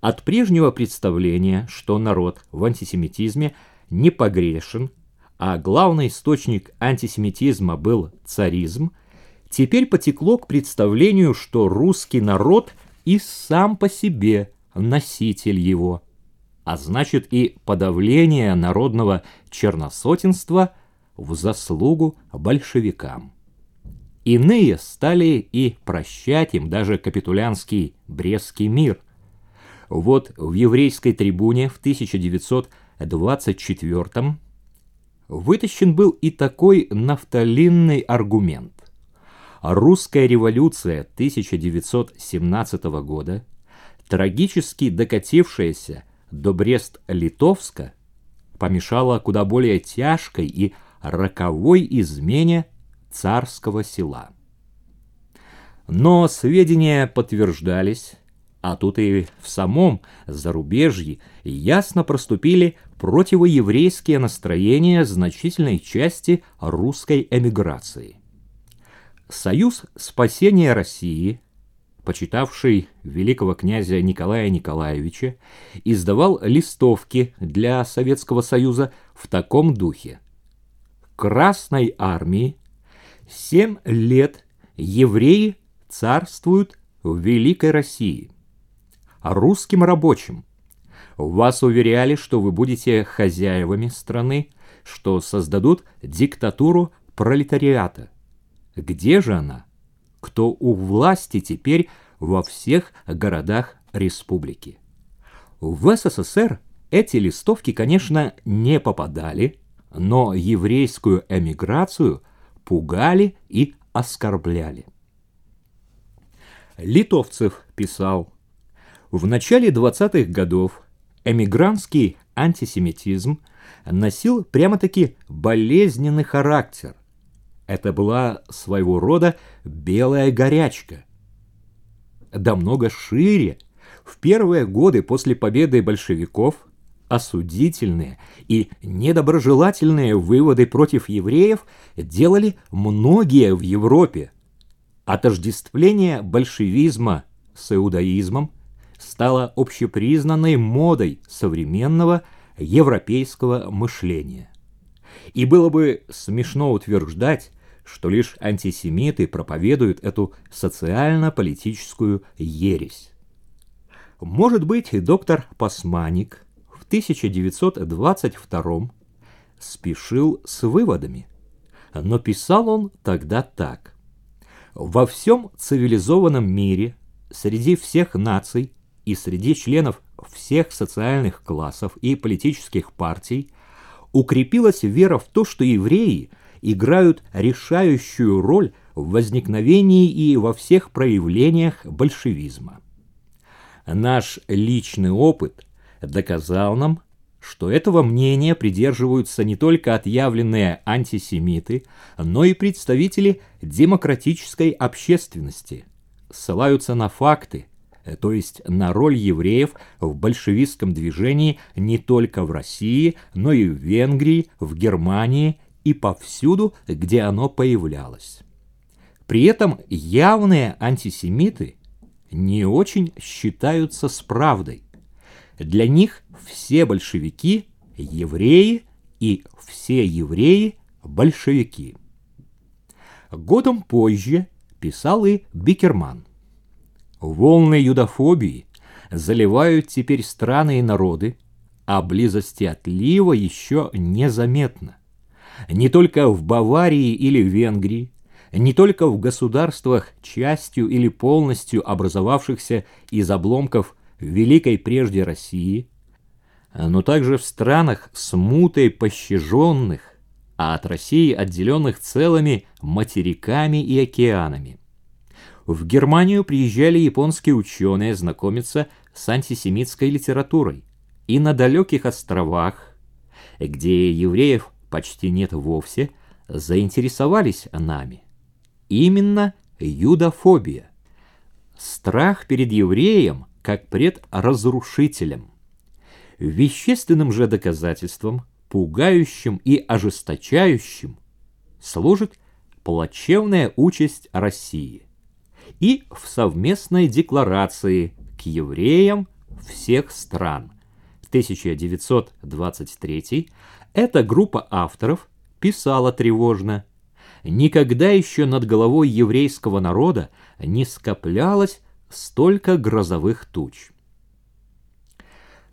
от прежнего представления, что народ в антисемитизме не погрешен, а главный источник антисемитизма был царизм, теперь потекло к представлению, что русский народ и сам по себе носитель его, а значит и подавление народного черносотенства в заслугу большевикам. Иные стали и прощать им даже капитулянский Брестский мир. Вот в еврейской трибуне в 1924 вытащен был и такой нафталинный аргумент. Русская революция 1917 года, трагически докатившаяся до Брест-Литовска, помешала куда более тяжкой и роковой измене царского села. Но сведения подтверждались, а тут и в самом зарубежье ясно проступили противоеврейские настроения значительной части русской эмиграции. Союз спасения России, почитавший великого князя Николая Николаевича, издавал листовки для Советского Союза в таком духе. Красной армии семь лет евреи царствуют в Великой России. Русским рабочим вас уверяли, что вы будете хозяевами страны, что создадут диктатуру пролетариата. Где же она? Кто у власти теперь во всех городах республики? В СССР эти листовки, конечно, не попадали, но еврейскую эмиграцию пугали и оскорбляли. Литовцев писал, в начале 20-х годов эмигрантский антисемитизм носил прямо-таки болезненный характер – это была своего рода белая горячка. Да много шире. В первые годы после победы большевиков осудительные и недоброжелательные выводы против евреев делали многие в Европе. Отождествление большевизма с иудаизмом стало общепризнанной модой современного европейского мышления. И было бы смешно утверждать, что лишь антисемиты проповедуют эту социально-политическую ересь. Может быть, доктор Пасманик в 1922 спешил с выводами, но писал он тогда так. Во всем цивилизованном мире, среди всех наций и среди членов всех социальных классов и политических партий укрепилась вера в то, что евреи – играют решающую роль в возникновении и во всех проявлениях большевизма. Наш личный опыт доказал нам, что этого мнения придерживаются не только отъявленные антисемиты, но и представители демократической общественности, ссылаются на факты, то есть на роль евреев в большевистском движении не только в России, но и в Венгрии, в Германии и повсюду, где оно появлялось. При этом явные антисемиты не очень считаются с правдой. Для них все большевики – евреи, и все евреи – большевики. Годом позже писал и Бикерман. Волны юдофобии заливают теперь страны и народы, а близости отлива еще незаметно не только в Баварии или Венгрии, не только в государствах, частью или полностью образовавшихся из обломков великой прежде России, но также в странах смутой пощаженных, а от России отделенных целыми материками и океанами. В Германию приезжали японские ученые знакомиться с антисемитской литературой, и на далеких островах, где евреев почти нет вовсе, заинтересовались нами. Именно юдофобия. Страх перед евреем как пред разрушителем. Вещественным же доказательством, пугающим и ожесточающим, служит плачевная участь России и в совместной декларации к евреям всех стран. 1923 эта группа авторов писала тревожно. Никогда еще над головой еврейского народа не скоплялось столько грозовых туч.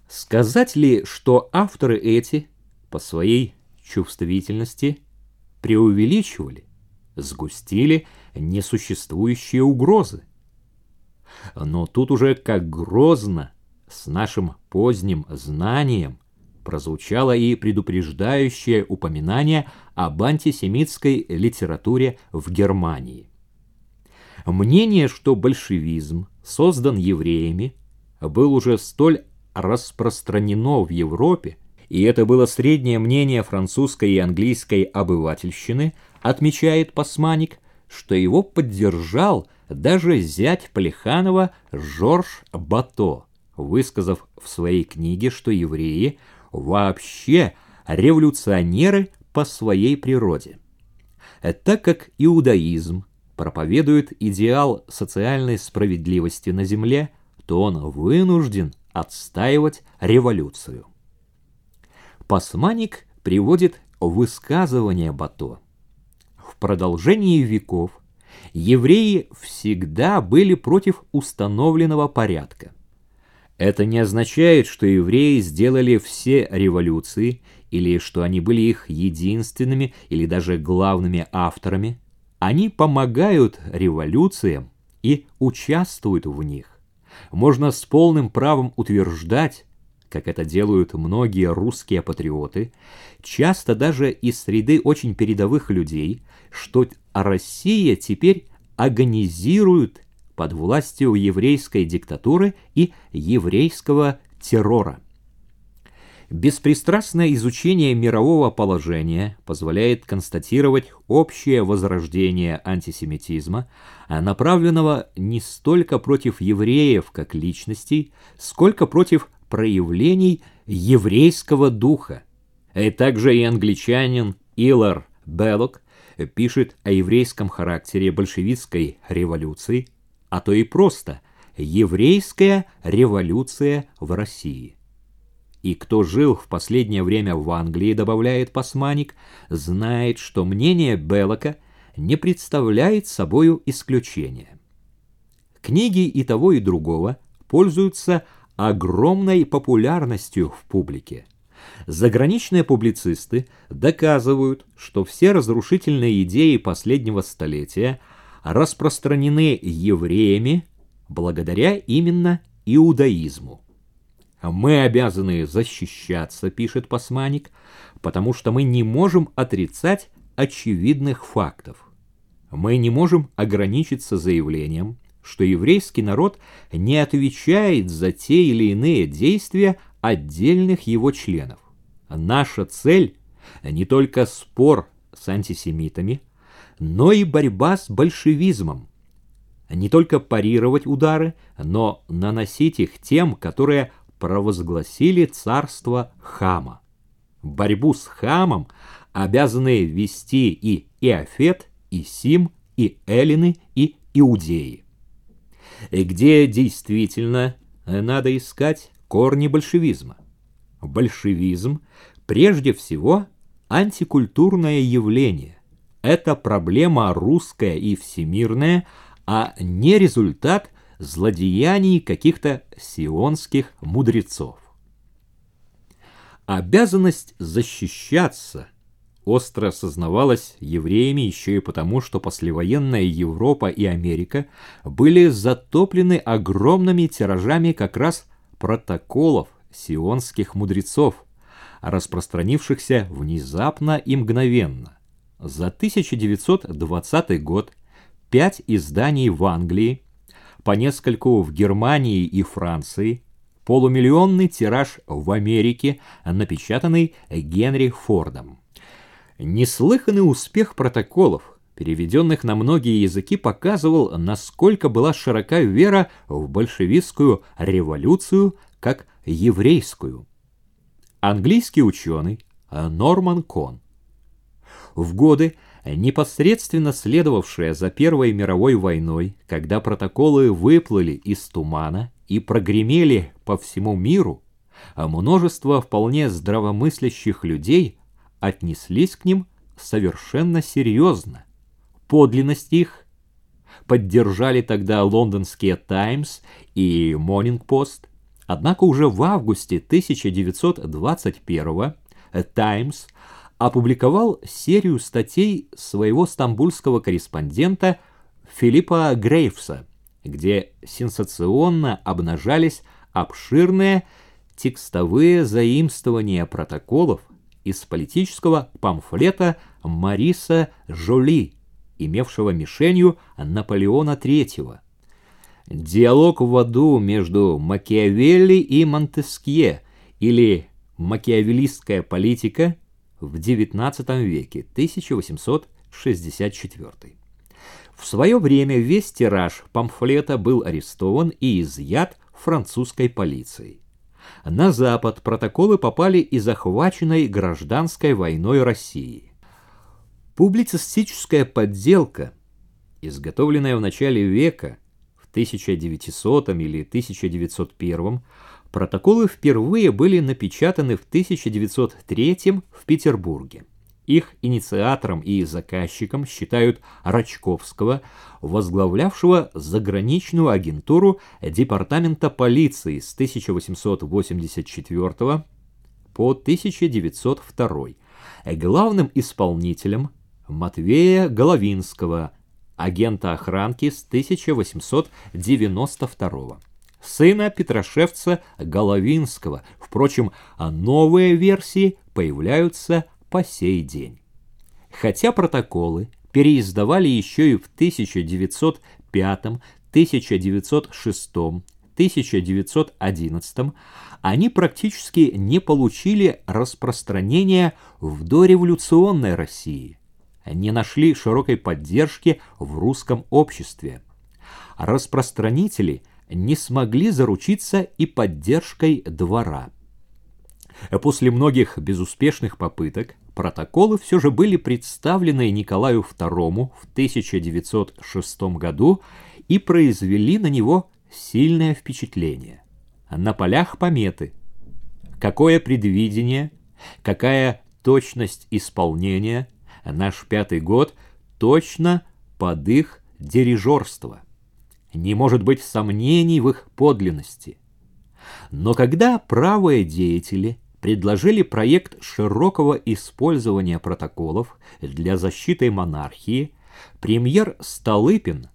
Сказать ли, что авторы эти по своей чувствительности преувеличивали, сгустили несуществующие угрозы? Но тут уже как грозно с нашим поздним знанием прозвучало и предупреждающее упоминание об антисемитской литературе в Германии. Мнение, что большевизм создан евреями, был уже столь распространено в Европе, и это было среднее мнение французской и английской обывательщины, отмечает Пасманик, что его поддержал даже зять Плеханова Жорж Бато, высказав в своей книге, что евреи вообще революционеры по своей природе. Так как иудаизм проповедует идеал социальной справедливости на земле, то он вынужден отстаивать революцию. Пасманик приводит высказывание Бато. Продолжении веков евреи всегда были против установленного порядка. Это не означает, что евреи сделали все революции или что они были их единственными или даже главными авторами. Они помогают революциям и участвуют в них можно с полным правом утверждать, как это делают многие русские патриоты, часто даже из среды очень передовых людей, что Россия теперь агонизирует под властью еврейской диктатуры и еврейского террора. Беспристрастное изучение мирового положения позволяет констатировать общее возрождение антисемитизма, направленного не столько против евреев как личностей, сколько против проявлений еврейского духа. И также и англичанин Илар Беллок пишет о еврейском характере большевистской революции, а то и просто «еврейская революция в России». И кто жил в последнее время в Англии, добавляет Пасманик, знает, что мнение Беллока не представляет собою исключения. Книги и того, и другого пользуются огромной популярностью в публике. Заграничные публицисты доказывают, что все разрушительные идеи последнего столетия распространены евреями благодаря именно иудаизму. Мы обязаны защищаться, пишет Пасманик, потому что мы не можем отрицать очевидных фактов. Мы не можем ограничиться заявлением, что еврейский народ не отвечает за те или иные действия отдельных его членов. Наша цель не только спор с антисемитами, но и борьба с большевизмом. Не только парировать удары, но наносить их тем, которые провозгласили царство Хама. Борьбу с Хамом обязаны вести и Иофет, и Сим, и Эллины, и Иудеи. Где действительно надо искать корни большевизма? Большевизм прежде всего антикультурное явление. Это проблема русская и всемирная, а не результат злодеяний каких-то сионских мудрецов. Обязанность защищаться остро осознавалась евреями еще и потому, что послевоенная Европа и Америка были затоплены огромными тиражами как раз протоколов сионских мудрецов, распространившихся внезапно и мгновенно. За 1920 год пять изданий в Англии по нескольку в Германии и Франции, полумиллионный тираж в Америке, напечатанный Генри Фордом. Неслыханный успех протоколов, переведенных на многие языки, показывал, насколько была широка вера в большевистскую революцию как еврейскую. Английский ученый Норман Кон в годы непосредственно следовавшая за Первой мировой войной, когда протоколы выплыли из тумана и прогремели по всему миру, а множество вполне здравомыслящих людей отнеслись к ним совершенно серьезно. Подлинность их поддержали тогда лондонские «Таймс» и «Монинг Пост», однако уже в августе 1921 «Таймс» опубликовал серию статей своего стамбульского корреспондента Филиппа Грейвса, где сенсационно обнажались обширные текстовые заимствования протоколов из политического памфлета Мариса Жоли, имевшего мишенью Наполеона III. Диалог в аду между Макиавелли и Монтескье или «Макиавеллистская политика» в XIX веке, 1864. В свое время весь тираж памфлета был арестован и изъят французской полицией. На запад протоколы попали и захваченной гражданской войной России. Публицистическая подделка, изготовленная в начале века, в 1900 или 1901 Протоколы впервые были напечатаны в 1903 в Петербурге. Их инициатором и заказчиком считают Рачковского, возглавлявшего заграничную агентуру Департамента полиции с 1884 по 1902, главным исполнителем Матвея Головинского, агента охранки с 1892 сына Петрошевца Головинского. Впрочем, новые версии появляются по сей день. Хотя протоколы переиздавали еще и в 1905, 1906, 1911, они практически не получили распространения в дореволюционной России, не нашли широкой поддержки в русском обществе. Распространители – не смогли заручиться и поддержкой двора. После многих безуспешных попыток протоколы все же были представлены Николаю II в 1906 году и произвели на него сильное впечатление. На полях пометы. Какое предвидение, какая точность исполнения, наш пятый год точно под их дирижерство не может быть сомнений в их подлинности. Но когда правые деятели предложили проект широкого использования протоколов для защиты монархии, премьер Столыпин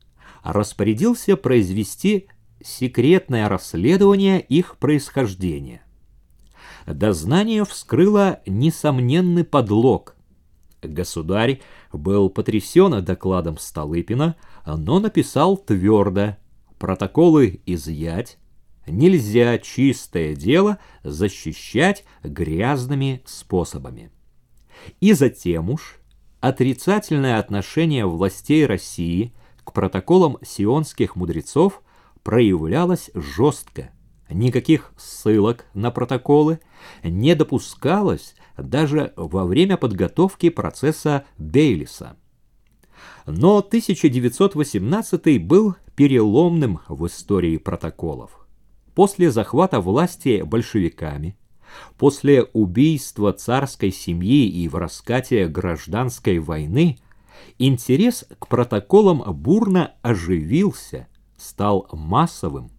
распорядился произвести секретное расследование их происхождения. Дознание вскрыло несомненный подлог. Государь был потрясен докладом Столыпина, но написал твердо «Протоколы изъять, нельзя чистое дело защищать грязными способами». И затем уж отрицательное отношение властей России к протоколам сионских мудрецов проявлялось жестко. Никаких ссылок на протоколы не допускалось даже во время подготовки процесса Бейлиса. Но 1918 был переломным в истории протоколов. После захвата власти большевиками, после убийства царской семьи и в раскате гражданской войны, интерес к протоколам бурно оживился, стал массовым.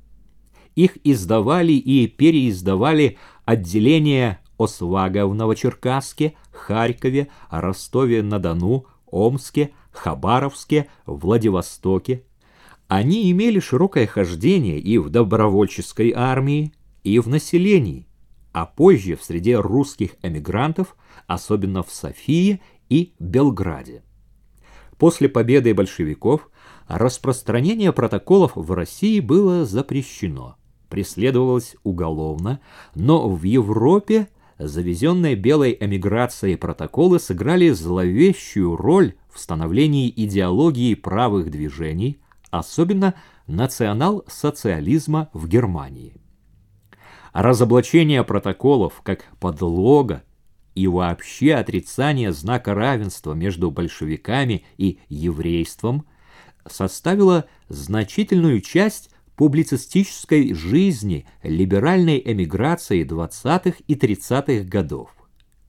Их издавали и переиздавали отделения Освага в Новочеркасске, Харькове, Ростове-на-Дону, Омске, Хабаровске, Владивостоке. Они имели широкое хождение и в добровольческой армии, и в населении, а позже в среде русских эмигрантов, особенно в Софии и Белграде. После победы большевиков распространение протоколов в России было запрещено, преследовалось уголовно, но в Европе завезенные белой эмиграцией протоколы сыграли зловещую роль в становлении идеологии правых движений, особенно национал-социализма в Германии. Разоблачение протоколов как подлога и вообще отрицание знака равенства между большевиками и еврейством составило значительную часть публицистической жизни либеральной эмиграции 20-х и 30-х годов.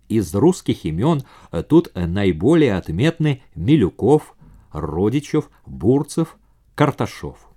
Из русских имен тут наиболее отметны Милюков, Родичев, Бурцев, Карташов.